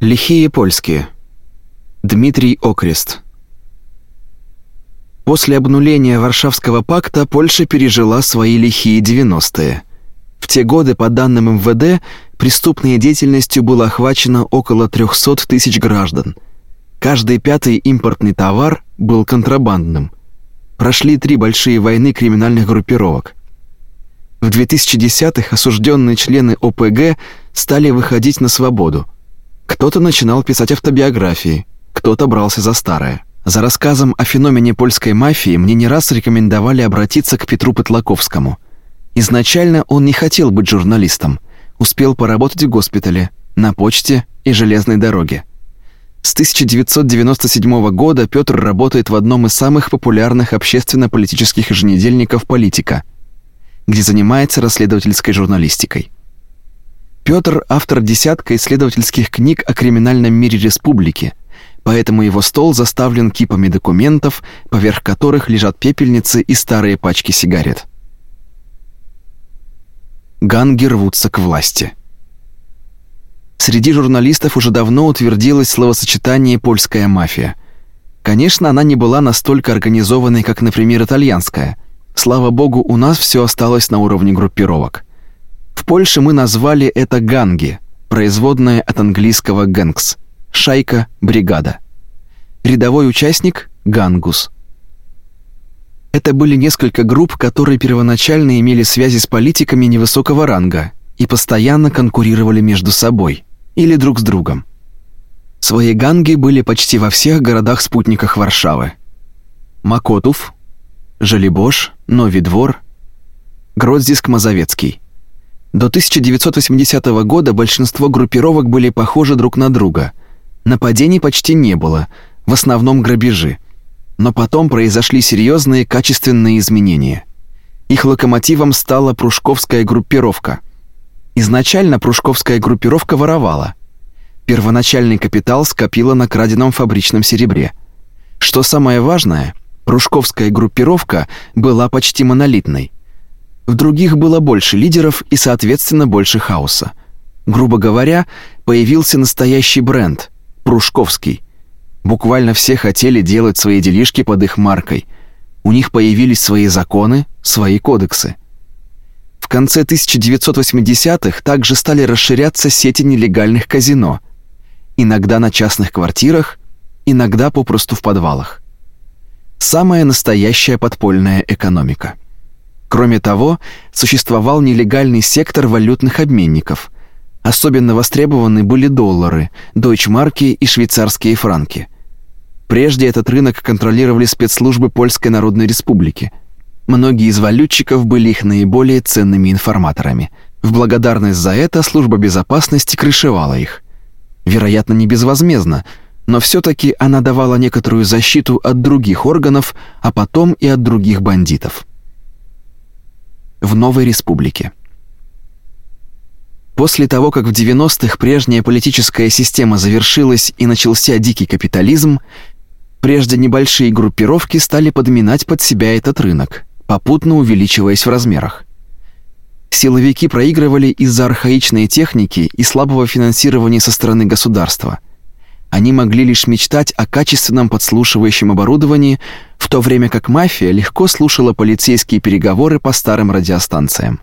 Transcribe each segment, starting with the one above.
Лихие польские. Дмитрий Окрест. После обнуления Варшавского пакта Польша пережила свои лихие 90-е. В те годы, по данным МВД, преступной деятельностью было охвачено около 300 тысяч граждан. Каждый пятый импортный товар был контрабандным. Прошли три большие войны криминальных группировок. В 2010-х осужденные члены ОПГ стали выходить на свободу – кто-то начинал писать автобиографии, кто-то брался за старое. За рассказом о феномене польской мафии мне не раз рекомендовали обратиться к Петру Петлаковскому. Изначально он не хотел быть журналистом, успел поработать в госпитале, на почте и железной дороге. С 1997 года Петр работает в одном из самых популярных общественно-политических еженедельников «Политика», где занимается расследовательской журналистикой. Петр автор десятка исследовательских книг о криминальном мире республики, поэтому его стол заставлен кипами документов, поверх которых лежат пепельницы и старые пачки сигарет. Ганги рвутся к власти. Среди журналистов уже давно утвердилось словосочетание «польская мафия». Конечно, она не была настолько организованной, как, например, итальянская. Слава богу, у нас все осталось на уровне группировок – в Польше мы назвали это ганги, производное от английского gangs – шайка, бригада. Рядовой участник – гангус. Это были несколько групп, которые первоначально имели связи с политиками невысокого ранга и постоянно конкурировали между собой или друг с другом. Свои ганги были почти во всех городах-спутниках Варшавы. Макотов, Жалибош, Новый двор, Гродзиск-Мазовецкий – до 1980 года большинство группировок были похожи друг на друга. Нападений почти не было, в основном грабежи. Но потом произошли серьезные качественные изменения. Их локомотивом стала прушковская группировка. Изначально прушковская группировка воровала. Первоначальный капитал скопила на краденом фабричном серебре. Что самое важное, прушковская группировка была почти монолитной – в других было больше лидеров и, соответственно, больше хаоса. Грубо говоря, появился настоящий бренд Прушковский. Буквально все хотели делать свои делишки под их маркой. У них появились свои законы, свои кодексы. В конце 1980-х также стали расширяться сети нелегальных казино. Иногда на частных квартирах, иногда попросту в подвалах. Самая настоящая подпольная экономика. Кроме того, существовал нелегальный сектор валютных обменников. Особенно востребованы были доллары, дойчмарки и швейцарские франки. Прежде этот рынок контролировали спецслужбы Польской Народной Республики. Многие из валютчиков были их наиболее ценными информаторами. В благодарность за это служба безопасности крышевала их. Вероятно, не безвозмездно, но все таки она давала некоторую защиту от других органов, а потом и от других бандитов в новой республике. После того, как в 90-х прежняя политическая система завершилась и начался дикий капитализм, прежде небольшие группировки стали подминать под себя этот рынок, попутно увеличиваясь в размерах. Силовики проигрывали из-за архаичной техники и слабого финансирования со стороны государства – они могли лишь мечтать о качественном подслушивающем оборудовании, в то время как мафия легко слушала полицейские переговоры по старым радиостанциям.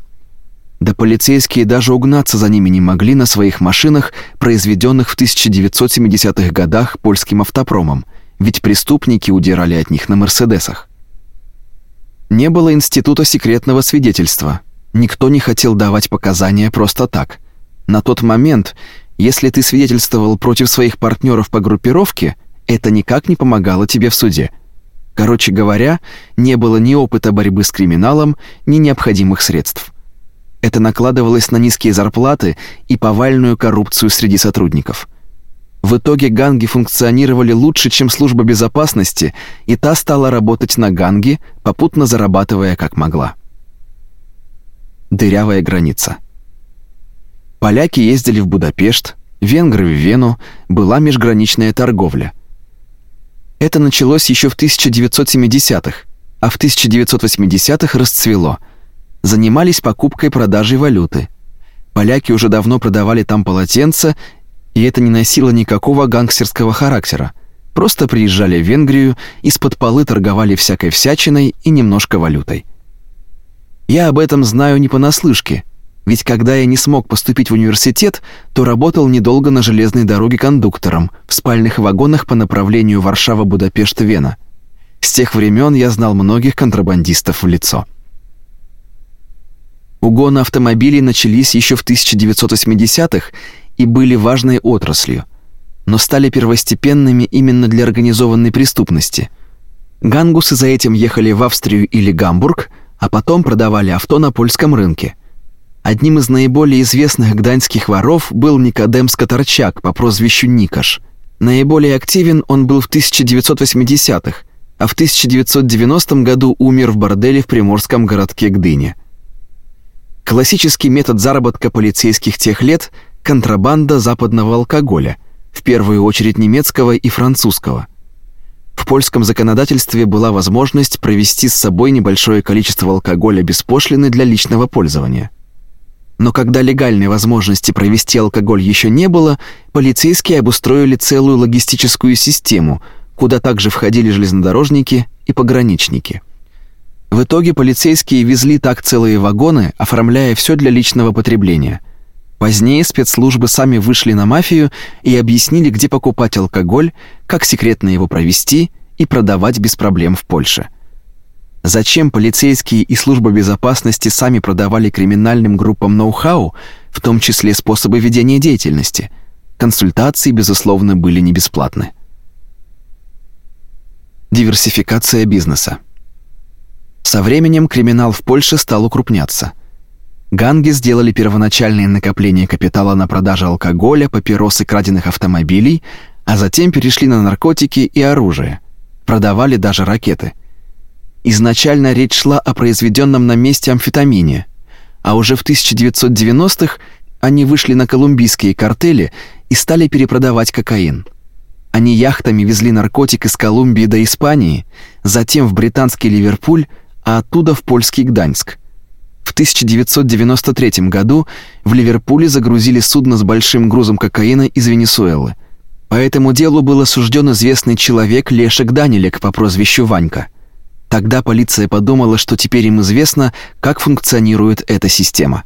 Да полицейские даже угнаться за ними не могли на своих машинах, произведенных в 1970-х годах польским автопромом, ведь преступники удирали от них на Мерседесах. Не было института секретного свидетельства. Никто не хотел давать показания просто так. На тот момент если ты свидетельствовал против своих партнеров по группировке, это никак не помогало тебе в суде. Короче говоря, не было ни опыта борьбы с криминалом, ни необходимых средств. Это накладывалось на низкие зарплаты и повальную коррупцию среди сотрудников. В итоге ганги функционировали лучше, чем служба безопасности, и та стала работать на ганги, попутно зарабатывая как могла. Дырявая граница. Поляки ездили в Будапешт, венгры в Вену, была межграничная торговля. Это началось еще в 1970-х, а в 1980-х расцвело. Занимались покупкой и продажей валюты. Поляки уже давно продавали там полотенца, И это не носило никакого гангстерского характера. Просто приезжали в Венгрию, из-под полы торговали всякой всячиной и немножко валютой. Я об этом знаю не понаслышке, ведь когда я не смог поступить в университет, то работал недолго на железной дороге кондуктором в спальных вагонах по направлению Варшава-Будапешт-Вена. С тех времен я знал многих контрабандистов в лицо. Угоны автомобилей начались еще в 1980-х и были важной отраслью – но стали первостепенными именно для организованной преступности. Гангусы за этим ехали в Австрию или Гамбург, а потом продавали авто на польском рынке. Одним из наиболее известных гданьских воров был Никодем Скоторчак по прозвищу Никаш. Наиболее активен он был в 1980-х, а в 1990 году умер в борделе в приморском городке Гдыне. Классический метод заработка полицейских тех лет – контрабанда западного алкоголя – в первую очередь немецкого и французского. В польском законодательстве была возможность провести с собой небольшое количество алкоголя без пошлины для личного пользования. Но когда легальной возможности провести алкоголь еще не было, полицейские обустроили целую логистическую систему, куда также входили железнодорожники и пограничники. В итоге полицейские везли так целые вагоны, оформляя все для личного потребления – Позднее спецслужбы сами вышли на мафию и объяснили, где покупать алкоголь, как секретно его провести и продавать без проблем в Польше. Зачем полицейские и служба безопасности сами продавали криминальным группам ноу-хау, в том числе способы ведения деятельности? Консультации, безусловно, были не бесплатны. Диверсификация бизнеса. Со временем криминал в Польше стал укрупняться – Ганги сделали первоначальные накопления капитала на продаже алкоголя, папирос и краденных автомобилей, а затем перешли на наркотики и оружие. Продавали даже ракеты. Изначально речь шла о произведенном на месте амфетамине, а уже в 1990-х они вышли на колумбийские картели и стали перепродавать кокаин. Они яхтами везли наркотик из Колумбии до Испании, затем в британский Ливерпуль, а оттуда в польский Гданьск – в 1993 году в Ливерпуле загрузили судно с большим грузом кокаина из Венесуэлы. По этому делу был осужден известный человек Лешек Данилек по прозвищу Ванька. Тогда полиция подумала, что теперь им известно, как функционирует эта система.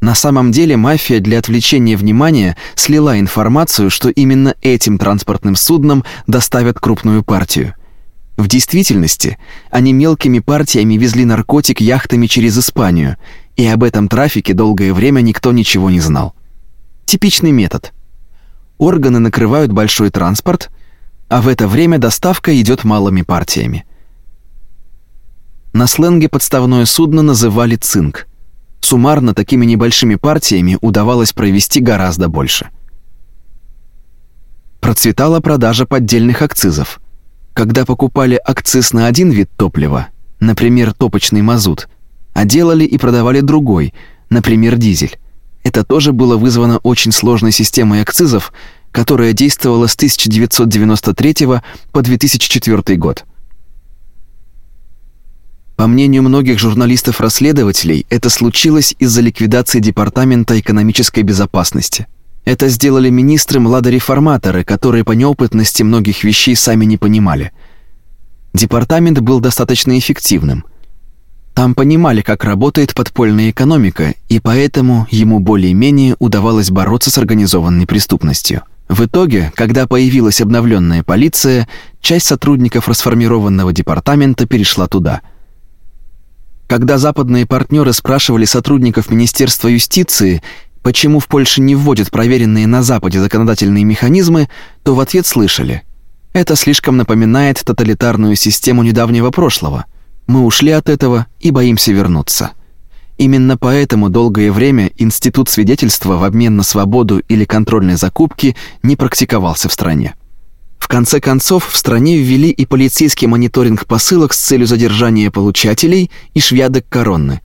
На самом деле мафия для отвлечения внимания слила информацию, что именно этим транспортным судном доставят крупную партию. В действительности, они мелкими партиями везли наркотик яхтами через Испанию, и об этом трафике долгое время никто ничего не знал. Типичный метод. Органы накрывают большой транспорт, а в это время доставка идет малыми партиями. На сленге подставное судно называли цинк. Суммарно такими небольшими партиями удавалось провести гораздо больше. Процветала продажа поддельных акцизов – когда покупали акциз на один вид топлива, например, топочный мазут, а делали и продавали другой, например, дизель. Это тоже было вызвано очень сложной системой акцизов, которая действовала с 1993 по 2004 год. По мнению многих журналистов-расследователей, это случилось из-за ликвидации Департамента экономической безопасности – это сделали министры-младореформаторы, которые по неопытности многих вещей сами не понимали. Департамент был достаточно эффективным. Там понимали, как работает подпольная экономика, и поэтому ему более-менее удавалось бороться с организованной преступностью. В итоге, когда появилась обновленная полиция, часть сотрудников расформированного департамента перешла туда. Когда западные партнеры спрашивали сотрудников Министерства юстиции, почему в Польше не вводят проверенные на Западе законодательные механизмы, то в ответ слышали: это слишком напоминает тоталитарную систему недавнего прошлого. Мы ушли от этого и боимся вернуться. Именно поэтому долгое время институт свидетельства в обмен на свободу или контрольной закупки не практиковался в стране. В конце концов, в стране ввели и полицейский мониторинг посылок с целью задержания получателей и швядок коронны.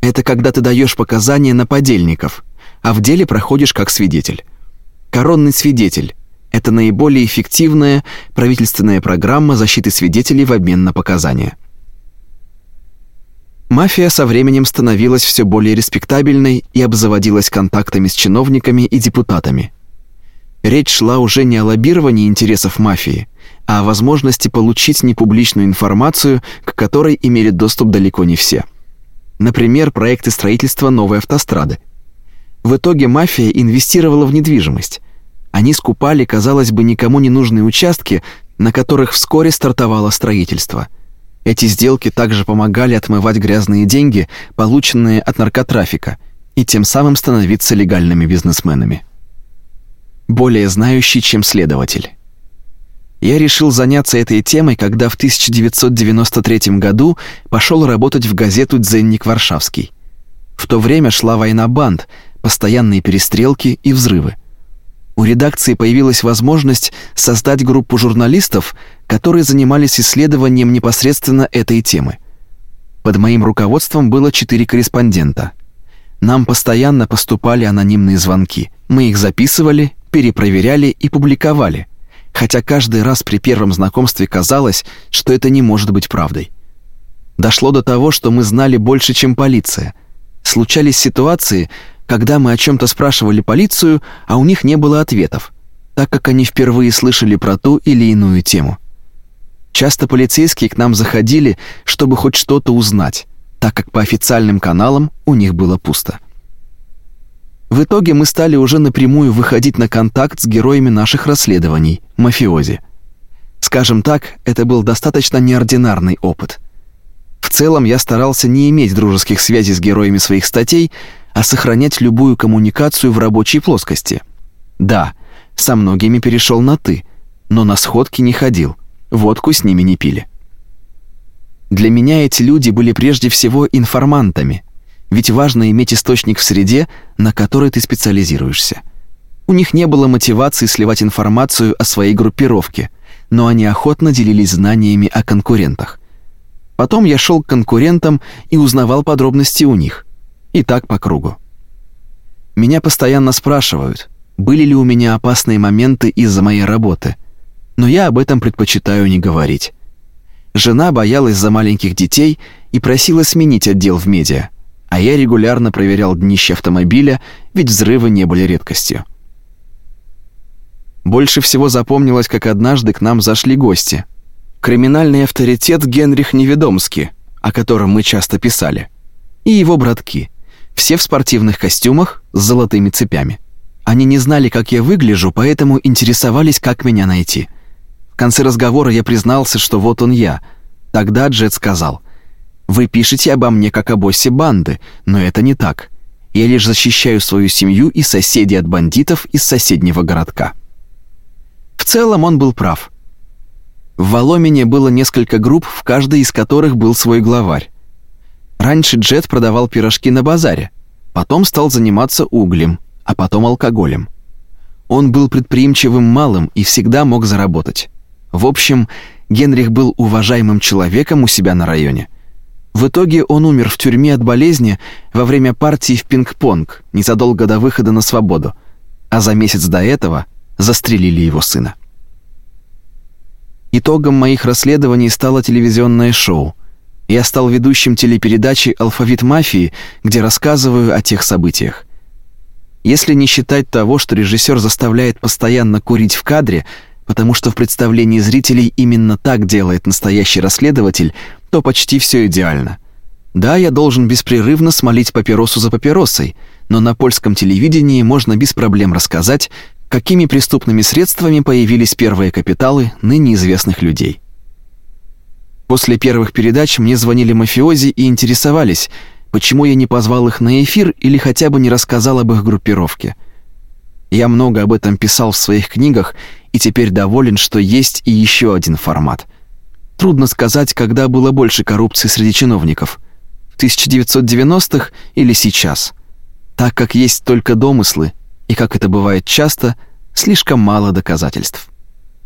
Это когда ты даешь показания на подельников, а в деле проходишь как свидетель. Коронный свидетель – это наиболее эффективная правительственная программа защиты свидетелей в обмен на показания. Мафия со временем становилась все более респектабельной и обзаводилась контактами с чиновниками и депутатами. Речь шла уже не о лоббировании интересов мафии, а о возможности получить непубличную информацию, к которой имели доступ далеко не все. Например, проекты строительства новой автострады. В итоге мафия инвестировала в недвижимость. Они скупали, казалось бы, никому не нужные участки, на которых вскоре стартовало строительство. Эти сделки также помогали отмывать грязные деньги, полученные от наркотрафика, и тем самым становиться легальными бизнесменами. Более знающий, чем следователь. Я решил заняться этой темой, когда в 1993 году пошел работать в газету «Дзенник Варшавский». В то время шла война банд, постоянные перестрелки и взрывы. У редакции появилась возможность создать группу журналистов, которые занимались исследованием непосредственно этой темы. Под моим руководством было четыре корреспондента. Нам постоянно поступали анонимные звонки. Мы их записывали, перепроверяли и публиковали – хотя каждый раз при первом знакомстве казалось, что это не может быть правдой. Дошло до того, что мы знали больше, чем полиция. Случались ситуации, когда мы о чем то спрашивали полицию, а у них не было ответов, так как они впервые слышали про ту или иную тему. Часто полицейские к нам заходили, чтобы хоть что-то узнать, так как по официальным каналам у них было пусто. В итоге мы стали уже напрямую выходить на контакт с героями наших расследований, мафиози. Скажем так, это был достаточно неординарный опыт. В целом я старался не иметь дружеских связей с героями своих статей, а сохранять любую коммуникацию в рабочей плоскости. Да, со многими перешел на ты, но на сходки не ходил, водку с ними не пили. Для меня эти люди были прежде всего информантами, ведь важно иметь источник в среде, на которой ты специализируешься. У них не было мотивации сливать информацию о своей группировке, но они охотно делились знаниями о конкурентах. Потом я шел к конкурентам и узнавал подробности у них. И так по кругу. Меня постоянно спрашивают, были ли у меня опасные моменты из-за моей работы, но я об этом предпочитаю не говорить. Жена боялась за маленьких детей и просила сменить отдел в медиа а я регулярно проверял днище автомобиля, ведь взрывы не были редкостью. Больше всего запомнилось, как однажды к нам зашли гости. Криминальный авторитет Генрих Неведомский, о котором мы часто писали, и его братки, все в спортивных костюмах с золотыми цепями. Они не знали, как я выгляжу, поэтому интересовались, как меня найти. В конце разговора я признался, что вот он я. Тогда Джет сказал: вы пишете обо мне как о боссе банды, но это не так. Я лишь защищаю свою семью и соседей от бандитов из соседнего городка. В целом он был прав. В Воломине было несколько групп, в каждой из которых был свой главарь. Раньше Джет продавал пирожки на базаре, потом стал заниматься углем, а потом алкоголем. Он был предприимчивым малым и всегда мог заработать. В общем, Генрих был уважаемым человеком у себя на районе – в итоге он умер в тюрьме от болезни во время партии в пинг-понг незадолго до выхода на свободу, а за месяц до этого застрелили его сына. Итогом моих расследований стало телевизионное шоу. Я стал ведущим телепередачи «Алфавит мафии», где рассказываю о тех событиях. Если не считать того, что режиссер заставляет постоянно курить в кадре, потому что в представлении зрителей именно так делает настоящий расследователь – то почти все идеально. Да, я должен беспрерывно смолить папиросу за папиросой, но на польском телевидении можно без проблем рассказать, какими преступными средствами появились первые капиталы ныне известных людей. После первых передач мне звонили мафиози и интересовались, почему я не позвал их на эфир или хотя бы не рассказал об их группировке. Я много об этом писал в своих книгах и теперь доволен, что есть и еще один формат — Трудно сказать, когда было больше коррупции среди чиновников. В 1990-х или сейчас. Так как есть только домыслы, и как это бывает часто, слишком мало доказательств.